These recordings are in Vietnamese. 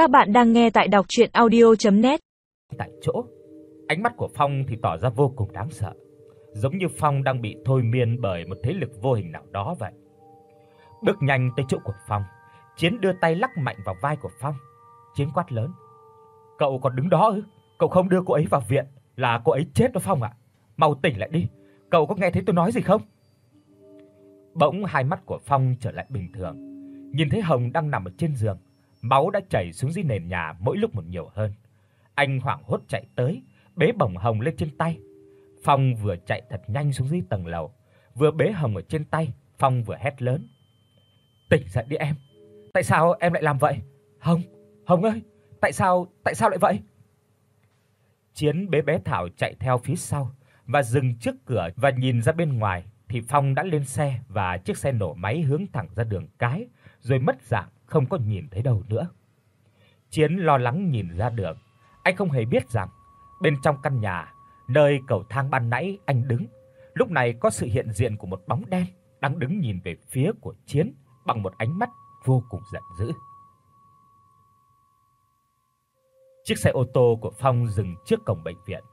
Các bạn đang nghe tại đọc audio net Tại chỗ, ánh mắt của Phong thì tỏ ra vô cùng đáng sợ, giống như Phong đang bị thôi miên bởi một thế lực vô hình nào đó vậy. Bước nhanh tới chỗ của Phong, Chiến đưa tay lắc mạnh vào vai của Phong. Chiến quát lớn: "Cậu còn đứng đó ư? Cậu không đưa cô ấy vào viện là cô ấy chết đó Phong ạ. Mau tỉnh lại đi, cậu có nghe thấy tôi nói gì không?" Bỗng hai mắt của Phong trở lại bình thường, nhìn thấy Hồng đang nằm ở trên giường, máu đã chảy xuống dưới nền nhà mỗi lúc một nhiều hơn. Anh hoảng hốt chạy tới, bế bổng Hồng lên trên tay. Phong vừa chạy thật nhanh xuống dưới tầng lầu, vừa bế Hồng ở trên tay, Phong vừa hét lớn: "Tỉnh dậy đi em. Tại sao em lại làm vậy? Hồng, Hồng ơi, tại sao, tại sao lại vậy?" Chiến bế bé Thảo chạy theo phía sau và dừng trước cửa và nhìn ra bên ngoài thì Phong đã lên xe và chiếc xe nổ máy hướng thẳng ra đường cái, rồi mất dạng không có nhìn thấy đâu nữa. Chiến lo lắng nhìn ra đường, anh không hề biết rằng bên trong căn nhà, nơi cầu thang ban nãy anh đứng, lúc này có sự hiện diện của một bóng đen đang đứng nhìn về phía của Chiến bằng một ánh mắt vô cùng giận dữ. Chiếc xe ô tô của Phong dừng trước cổng bệnh viện.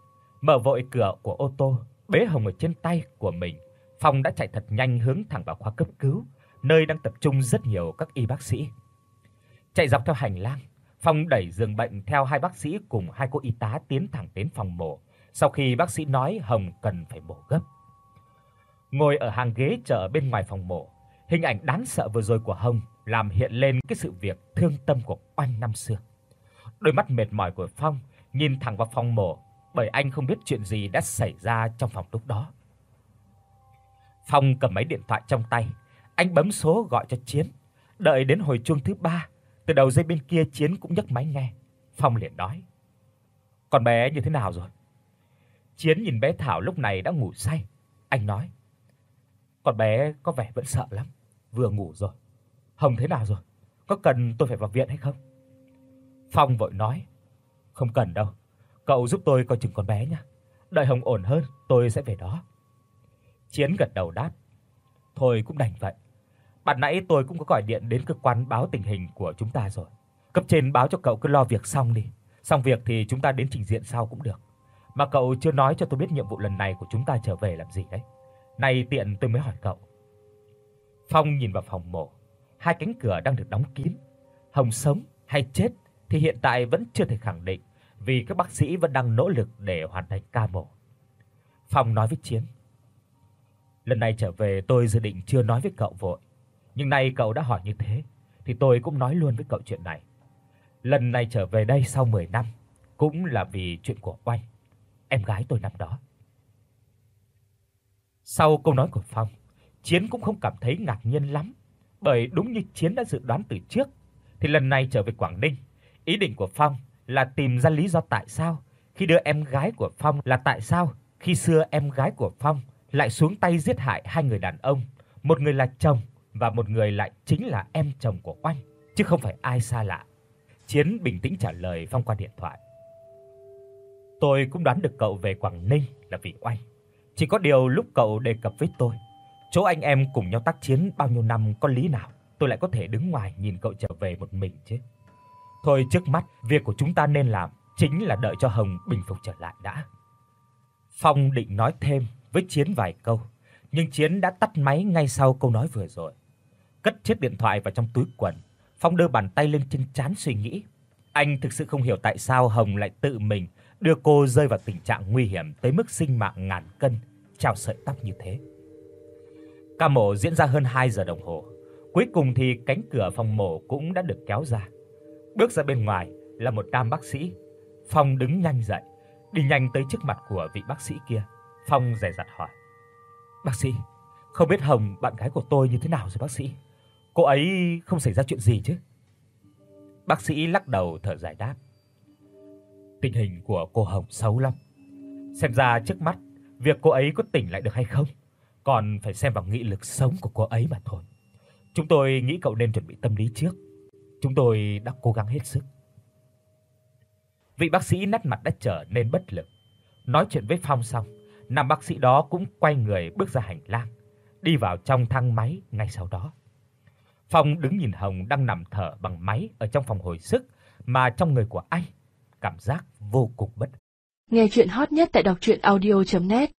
Mở vội cửa của ô tô, bế Hồng ở trên tay của mình, Phong đã chạy thật nhanh hướng thẳng vào khoa cấp cứu, nơi đang tập trung rất nhiều các y bác sĩ. Chạy dọc theo hành lang, Phong đẩy giường bệnh theo hai bác sĩ cùng hai cô y tá tiến thẳng đến phòng mổ, sau khi bác sĩ nói Hồng cần phải mổ gấp. Ngồi ở hàng ghế chờ bên ngoài phòng mổ, hình ảnh đáng sợ vừa rồi của Hồng làm hiện lên cái sự việc thương tâm của Oanh năm xưa. Đôi mắt mệt mỏi của Phong nhìn thẳng vào phòng mổ, bởi anh không biết chuyện gì đã xảy ra trong phòng lúc đó. Phong cầm máy điện thoại trong tay, anh bấm số gọi cho Chiến. Đợi đến hồi chuông thứ ba, từ đầu dây bên kia Chiến cũng nhấc máy nghe. Phong liền nói: "Con bé như thế nào rồi?" Chiến nhìn bé Thảo lúc này đã ngủ say, anh nói: "Con bé có vẻ vẫn sợ lắm, vừa ngủ rồi. Hồng thế nào rồi? Có cần tôi phải vào viện hay không?" Phong vội nói: "Không cần đâu, cậu giúp tôi coi chừng con bé nhé. Đợi Hồng ổn hơn, tôi sẽ về đó." Chiến gật đầu đáp: "Thôi cũng đành vậy. Bạn nãy tôi cũng có gọi điện đến cơ quan báo tình hình của chúng ta rồi. Cấp trên báo cho cậu cứ lo việc xong đi, xong việc thì chúng ta đến trình diện sau cũng được. Mà cậu chưa nói cho tôi biết nhiệm vụ lần này của chúng ta trở về làm gì đấy. Nay tiện tôi mới hỏi cậu." Phong nhìn vào phòng mổ, hai cánh cửa đang được đóng kín. Hồng sống hay chết thì hiện tại vẫn chưa thể khẳng định, vì các bác sĩ vẫn đang nỗ lực để hoàn thành ca mổ. Phong nói với Chiến: Lần này trở về tôi dự định chưa nói với cậu vội, nhưng nay cậu đã hỏi như thế thì tôi cũng nói luôn với cậu chuyện này. Lần này trở về đây sau 10 năm cũng là vì chuyện của Oanh, em gái tôi năm đó. Sau câu nói của Phong, Chiến cũng không cảm thấy ngạc nhiên lắm, bởi đúng như Chiến đã dự đoán từ trước, thì lần này trở về Quảng Ninh, ý định của Phong là tìm ra lý do tại sao khi đưa em gái của Phong là tại sao khi xưa em gái của Phong lại xuống tay giết hại hai người đàn ông, một người là chồng và một người lại chính là em chồng của Oanh, chứ không phải ai xa lạ. Chiến bình tĩnh trả lời Phong qua điện thoại. Tôi cũng đoán được cậu về Quảng Ninh là vì Oanh. Chỉ có điều lúc cậu đề cập với tôi, chỗ anh em cùng nhau tác chiến bao nhiêu năm có lý nào tôi lại có thể đứng ngoài nhìn cậu trở về một mình chứ. Thôi trước mắt, việc của chúng ta nên làm chính là đợi cho Hồng bình phục trở lại đã. Phong định nói thêm với Chiến vài câu, nhưng Chiến đã tắt máy ngay sau câu nói vừa rồi. Cất chiếc điện thoại vào trong túi quần, Phong đưa bàn tay lên trên trán suy nghĩ. Anh thực sự không hiểu tại sao Hồng lại tự mình đưa cô rơi vào tình trạng nguy hiểm tới mức sinh mạng ngàn cân, trao sợi tóc như thế. Ca mổ diễn ra hơn 2 giờ đồng hồ. Cuối cùng thì cánh cửa phòng mổ cũng đã được kéo ra. Bước ra bên ngoài là một nam bác sĩ. Phong đứng nhanh dậy, đi nhanh tới trước mặt của vị bác sĩ kia. Phong dè dặt hỏi: "Bác sĩ, không biết Hồng bạn gái của tôi như thế nào rồi bác sĩ? Cô ấy không xảy ra chuyện gì chứ?" Bác sĩ lắc đầu thở dài đáp: "Tình hình của cô Hồng xấu lắm. Xem ra trước mắt việc cô ấy có tỉnh lại được hay không, còn phải xem vào nghị lực sống của cô ấy mà thôi. Chúng tôi nghĩ cậu nên chuẩn bị tâm lý trước. Chúng tôi đã cố gắng hết sức." Vị bác sĩ nét mặt đã trở nên bất lực. Nói chuyện với Phong xong, nam bác sĩ đó cũng quay người bước ra hành lang, đi vào trong thang máy ngay sau đó. Phong đứng nhìn Hồng đang nằm thở bằng máy ở trong phòng hồi sức, mà trong người của anh, cảm giác vô cùng bất. Nghe truyện hot nhất tại doctruyenaudio.net